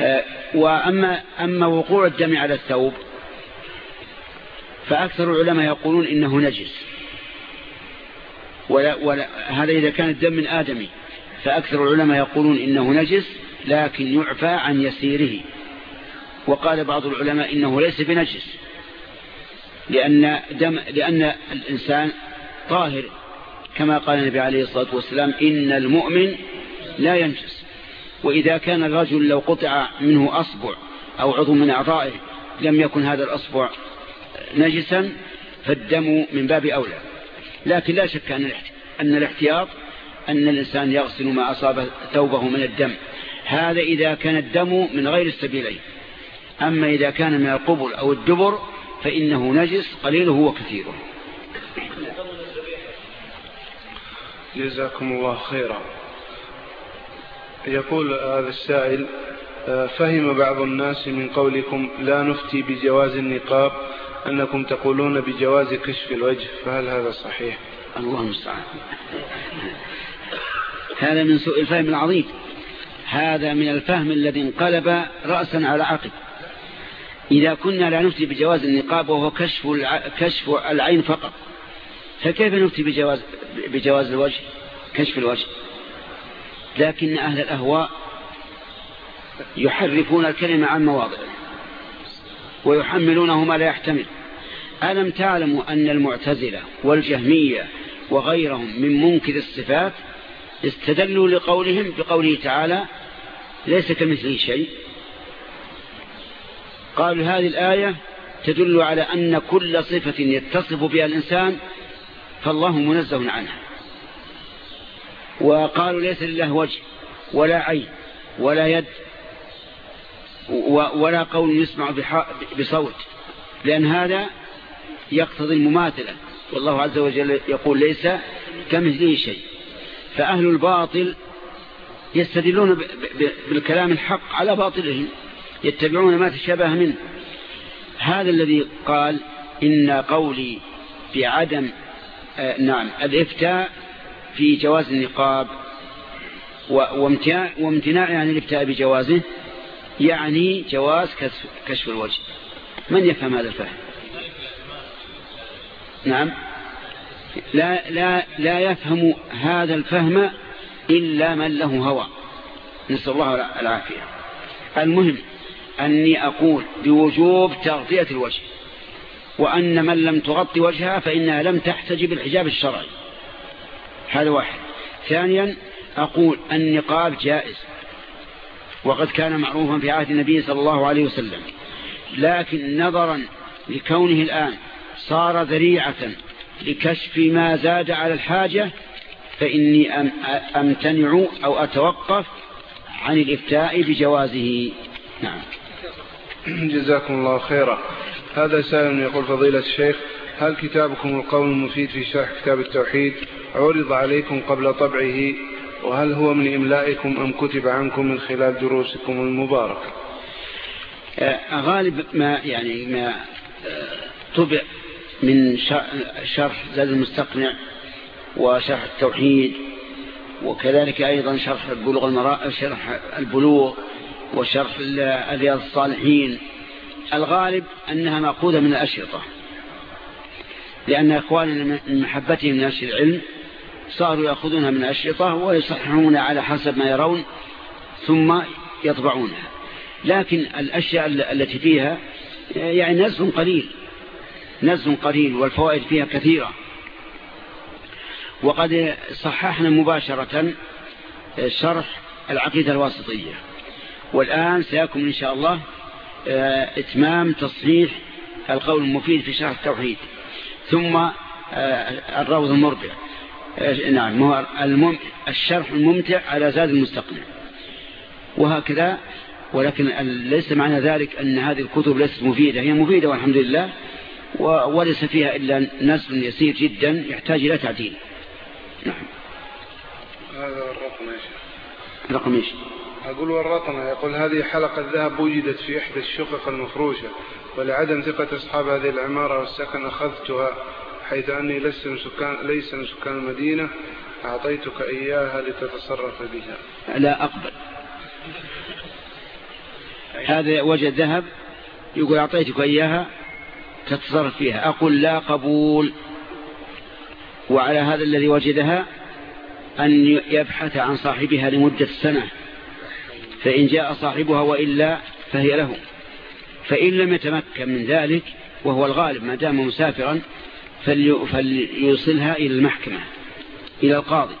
آه، وأما أما وقوع الدم على الثوب فأكثر العلماء يقولون إنه نجس. ولا ولا هذا إذا كان الدم من آدمي فأكثر العلماء يقولون إنه نجس لكن يعفى عن يسيره. وقال بعض العلماء إنه ليس بنجس لأن, دم لأن الإنسان طاهر كما قال النبي عليه الصلاة والسلام إن المؤمن لا ينجس. وإذا كان الرجل لو قطع منه أصبع أو عضو من أعضائه لم يكن هذا الأصبع نجسا فالدم من باب أولى. لكن لا شك أن الاحتياط أن الإنسان يغسل ما أصاب ثوبه من الدم. هذا إذا كان الدم من غير السبيلين. أما إذا كان من القبل أو الدبر فإنه نجس قليله وكثيره جزاكم الله خيرا. يقول هذا السائل آه، فهم بعض الناس من قولكم لا نفتي بجواز النقاب أنكم تقولون بجواز كشف الوجه فهل هذا صحيح؟ الله المستعان. هذا من سوء الفهم العظيم. هذا من الفهم الذي انقلب رأسا على عقب. إذا كنا لا نفتي بجواز النقاب وهو كشف كشف العين فقط فكيف نفتي بجواز بجواز الوجه؟ كشف الوجه. لكن أهل الأهواء يحرفون الكلمة عن مواضعه ويحملونه ما لا يحتمل. ألم تعلموا أن المعتزلة والجهمية وغيرهم من منكر الصفات استدلوا لقولهم؟ بقوله تعالى ليس كمثله شيء. قالوا هذه الآية تدل على أن كل صفة يتصف بها الإنسان فالله منزه عنها. وقالوا ليس لله وجه ولا عين ولا يد ولا قول يسمع بصوت لأن هذا يقتضي المماثلة. والله عز وجل يقول ليس كمثله شيء. فأهل الباطل يستدلون بالكلام الحق على باطلهم يتبعون ما تشابه منه. هذا الذي قال إن قولي بعدم آه نعم الإفتاء في جواز النقاب وامتناع عن الافتاء بجوازه يعني جواز كشف الوجه. من يفهم هذا الفهم؟ نعم. لا, لا, لا يفهم هذا الفهم إلا من له هوى. نسأل الله العافية. المهم أني أقول بوجوب تغطية الوجه وأن من لم تغطي وجهها فإنها لم تحتجب الحجاب الشرعي. هذا واحد. ثانيا أقول النقاب جائز وقد كان معروفا في عهد النبي صلى الله عليه وسلم. لكن نظرا لكونه الآن صار ذريعة لكشف ما زاد على الحاجة فإني أمتنع أو أتوقف عن الإفتاء بجوازه. نعم. جزاكم الله خيرا. هذا سائل يقول فضيلة الشيخ هل كتابكم القول المفيد في شرح كتاب التوحيد؟ عرض عليكم قبل طبعه وهل هو من إملائكم أم كتب عنكم من خلال دروسكم المباركة؟ آه، غالب ما يعني ما آه، طبع من شرح زاد المستقنع وشرح التوحيد وكذلك أيضا شرح البلوغ المراء شرح البلوغ وشرح رياض الصالحين. الغالب أنها مأخوذة من الأشرطة. لأن إخواننا من محبتهم لنشر العلم صاروا يأخذونها من الأشرطة ويصححون على حسب ما يرون ثم يطبعونها. لكن الأشياء التي فيها يعني نزل قليل. نزل قليل والفوائد فيها كثيرة. وقد صححنا مباشرة شرح العقيدة الواسطية. والآن سيكون إن شاء الله آه، إتمام تصحيح القول المفيد في شرح التوحيد. ثم آه، الروض المربع نعم الشرح الممتع على زاد المستقنع. وهكذا ولكن ليس معنى ذلك أن هذه الكتب ليست مفيدة. هي مفيدة والحمد لله وليس فيها إلا نسل يسير جدا يحتاج إلى تعديل. نعم. هذا الرقم إيش رقم إيش؟ أقول والرقم يقول هذه حلقة ذهب وجدت في إحدى الشقق المفروشة. ولعدم ثقة أصحاب هذه العمارة والسكن أخذتها حيث أني لست من سكان ليس من سكان المدينة أعطيتك إياها لتتصرف بها. لا أقبل. هذا وجد ذهب يقول أعطيتك إياها تتصرف فيها أقول لا قبول. وعلى هذا الذي وجدها أن يبحث عن صاحبها لمدة سنة فإن جاء صاحبها وإلا فهي له. فإن لم يتمكن من ذلك وهو الغالب ما دام مسافرا فليوصلها إلى المحكمة إلى القاضي.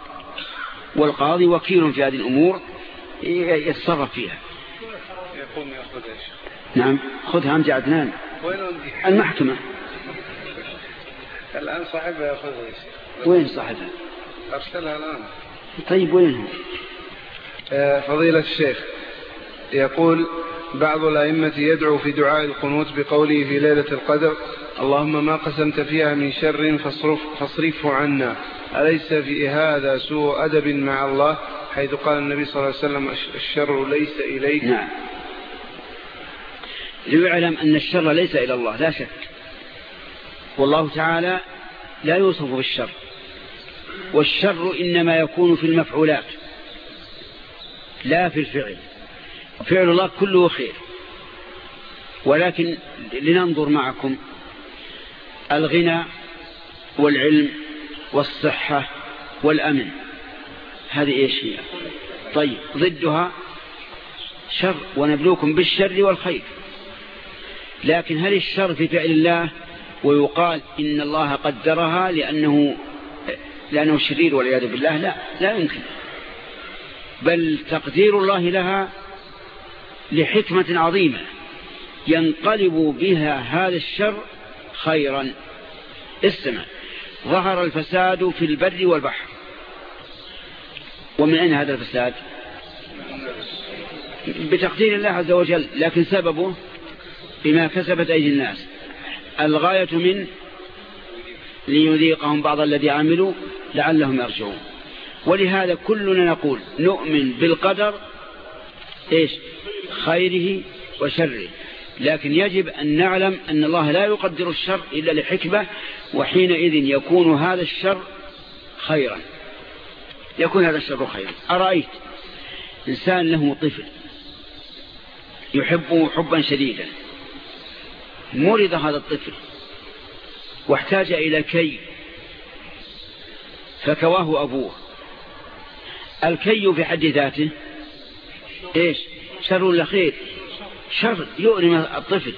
والقاضي وكيل في هذه الأمور يتصرف فيها. نعم خذها أمجع عدنان المحكمة. الآن صاحبها يأخذها وين صاحبها؟ أرسلها الآن. طيب وين هو آه، فضيلة الشيخ يقول بعض الأئمة يدعو في دعاء القنوت بقوله في ليلة القدر اللهم ما قسمت فيها من شر فاصرف فاصرفه عنا. أليس في هذا سوء أدب مع الله؟ حيث قال النبي صلى الله عليه وسلم الشر ليس إليك. نعم. ليعلم أن الشر ليس إلى الله لا شك. والله تعالى لا يوصف بالشر. والشر إنما يكون في المفعولات لا في الفعل. فعل الله كله خير. ولكن لننظر معكم الغنى والعلم والصحة والأمن. هذه إيش هي؟ طيب ضدها شر ونبلوكم بالشر والخير. لكن هل الشر في فعل الله؟ ويقال إن الله قدرها لأنه لأنه شرير والعياذ بالله. لا لا يمكن. بل تقدير الله لها لحكمة عظيمة ينقلب بها هذا الشر خيرا. استمع. ظهر الفساد في البر والبحر. ومن أين هذا الفساد؟ بتقدير الله عز وجل لكن سببه بما كسبت أيدي الناس. الغاية من ليذيقهم بعض الذي عملوا لعلهم يرجعون. ولهذا كلنا نقول نؤمن بالقدر إيش؟ خيره وشره. لكن يجب أن نعلم أن الله لا يقدر الشر إلا لحكمة وحينئذ يكون هذا الشر خيرا. يكون هذا الشر خيرا. أرأيت؟ إنسان له طفل يحبه حبا شديدا. مرض هذا الطفل واحتاج إلى كي فكواه أبوه. الكي في حد ذاته إيش؟ شر ولا خير؟ شر يؤلم الطفل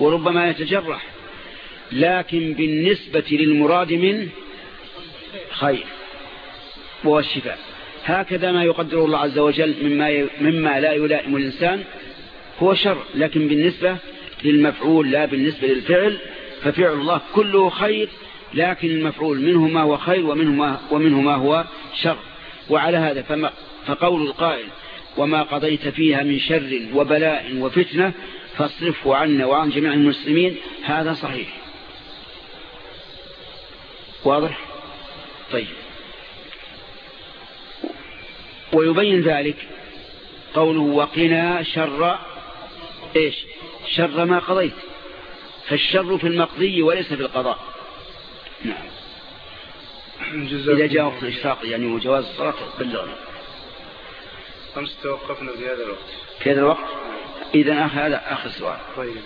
وربما يتجرح. لكن بالنسبة للمراد منه خير وهو الشفاء هكذا ما يقدر الله عز وجل مما, مما لا يلائم الإنسان هو شر. لكن بالنسبة للمفعول لا بالنسبة للفعل ففعل الله كله خير لكن المفعول منه ما هو خير ومنه ما, ومنه ما هو شر. وعلى هذا فما فقول القائل وما قضيت فيها من شر وبلاء وفتنة فاصرفه عنا وعن جميع المسلمين. هذا صحيح. واضح؟ طيب. ويبين ذلك قوله وقنا شر إيش؟ شر ما قضيت. فالشر في المقضي وليس في القضاء. نعم. إذا جاء وقت الإشراق يعني وجواز الصلاة بلغنا أمس توقفنا في هذا الوقت. في هذا الوقت؟ إذا هذا آخر سؤال. طيب.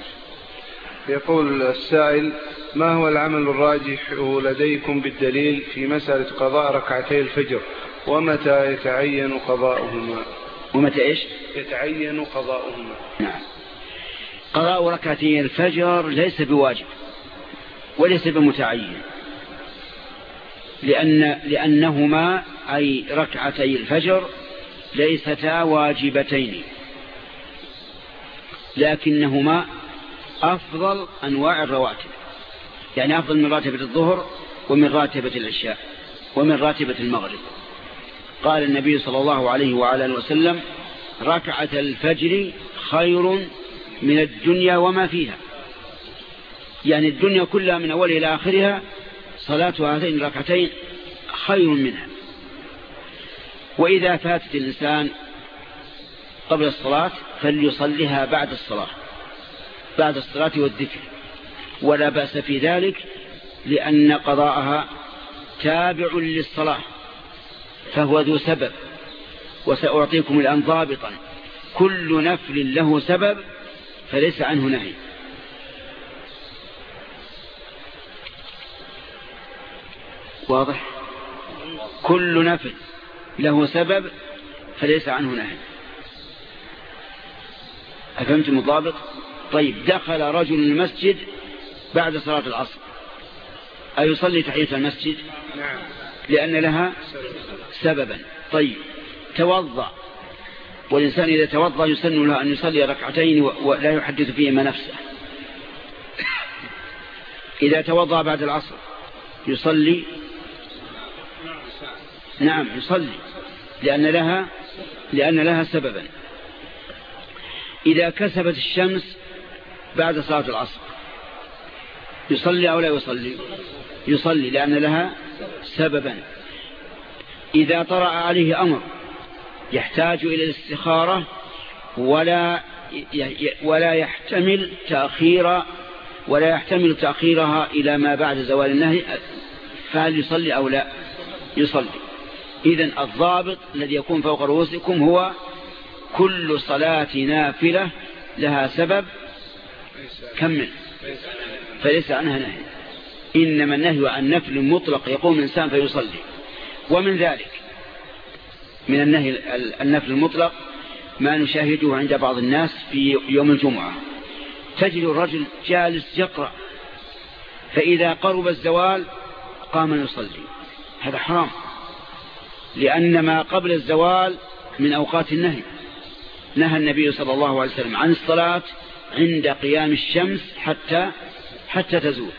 يقول السائل ما هو العمل الراجح لديكم بالدليل في مسألة قضاء ركعتي الفجر؟ ومتى يتعين قضاؤهما؟ ومتى إيش؟ يتعين قضاؤهما. نعم. قضاء ركعتي الفجر ليس بواجب وليس بمتعين. لأن لأنهما أي ركعتي الفجر ليستا واجبتين. لكنهما أفضل أنواع الرواتب. يعني أفضل من راتبة الظهر ومن راتبة العشاء ومن راتبة المغرب. قال النبي صلى الله عليه وعلى وسلم ركعة الفجر خير من الدنيا وما فيها. يعني الدنيا كلها من أولها إلى آخرها صلاة هاتين الركعتين خير منها. وإذا فاتت الإنسان قبل الصلاة فليصليها بعد الصلاة بعد الصلاة والذكر. ولا بأس في ذلك لأن قضاءها تابع للصلاة فهو ذو سبب. وسأعطيكم الآن ضابطا كل نفل له سبب فليس عنه نهي. واضح؟ كل نفل. له سبب فليس عنه نهي. أفهمتم الضابط طيب دخل رجل المسجد بعد صلاة العصر. أيصلي تحية المسجد؟ نعم. لأن لها سببا. طيب توضأ. والإنسان إذا توضأ يسن له أن يصلي ركعتين ولا يحدث فيهما نفسه. إذا توضأ بعد العصر يصلي؟ نعم يصلي. لأن لها لأن لها سببا. إذا كسبت الشمس بعد صلاة العصر. يصلي أو لا يصلي؟ يصلي لأن لها سببا. إذا طرأ عليه أمر يحتاج إلى الاستخارة ولا ولا يحتمل تأخير ولا يحتمل تأخيرها إلى ما بعد زوال النهي فهل يصلي أو لا؟ يصلي. إذا الضابط الذي يكون فوق رؤوسكم هو كل صلاة نافلة لها سبب كمل فليس عنها نهي. إنما النهي عن نفل مطلق يقوم الإنسان فيصلي. ومن ذلك من النهي النفل المطلق ما نشاهده عند بعض الناس في يوم الجمعة. تجد الرجل جالس يقرأ فإذا قرب الزوال قام يصلي. هذا حرام. لأن ما قبل الزوال من أوقات النهي. نهى النبي صلى الله عليه وسلم عن الصلاة عند قيام الشمس حتى حتى تزول.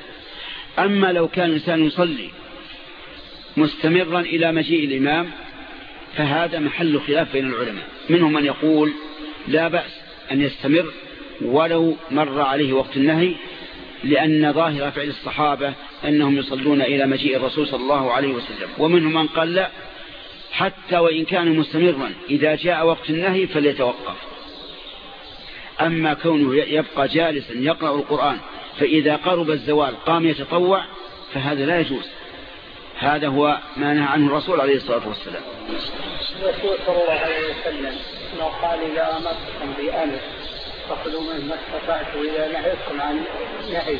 أما لو كان الإنسان يصلي مستمرا إلى مجيء الإمام فهذا محل خلاف بين العلماء. منهم من يقول لا بأس أن يستمر ولو مر عليه وقت النهي لأن ظاهر فعل الصحابة أنهم يصلون إلى مجيء الرسول صلى الله عليه وسلم. ومنهم من قال لا حتى وإن كان مستمرا. إذا جاء وقت النهي فليتوقف. أما كونه يبقى جالسا يقرأ القرآن فإذا قرب الزوال قام يتطوع فهذا لا يجوز. هذا هو ما نهى عنه الرسول عليه الصلاة والسلام. الرسول صلى الله عليه وسلم ما قال إذا أمرتكم بأمر فخذوا منه ما استطعتم إذا نهيتكم عن نهي.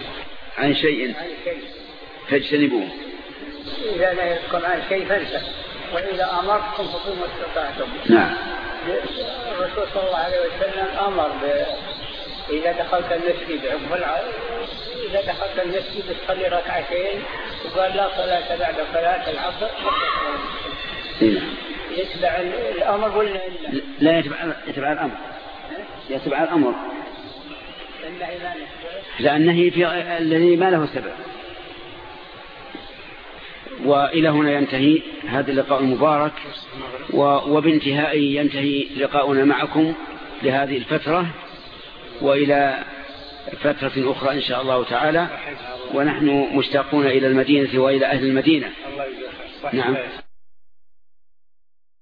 عن شيء عن شيء. فاجتنبوه. إذا نهيتكم عن شيء فانسى وإذا أمرتكم فخذوا ما استطعتم نعم. الرسول صلى الله عليه وسلم أمر ب... إذا دخلت المسجد إذا دخلت المسجد تصلي ركعتين وقال لا صلاة بعد صلاة العصر. نعم يتبع الأمر ولا لا يتبع يتبع الأمر. يتبع الأمر. النهي لا لأن النهي في الذي ما له سبب. وإلى هنا ينتهي هذا اللقاء المبارك وبانتهائه ينتهي لقاؤنا معكم لهذه الفترة وإلى فترة أخرى إن شاء الله تعالى ونحن مشتاقون إلى المدينة وإلى أهل المدينة. نعم.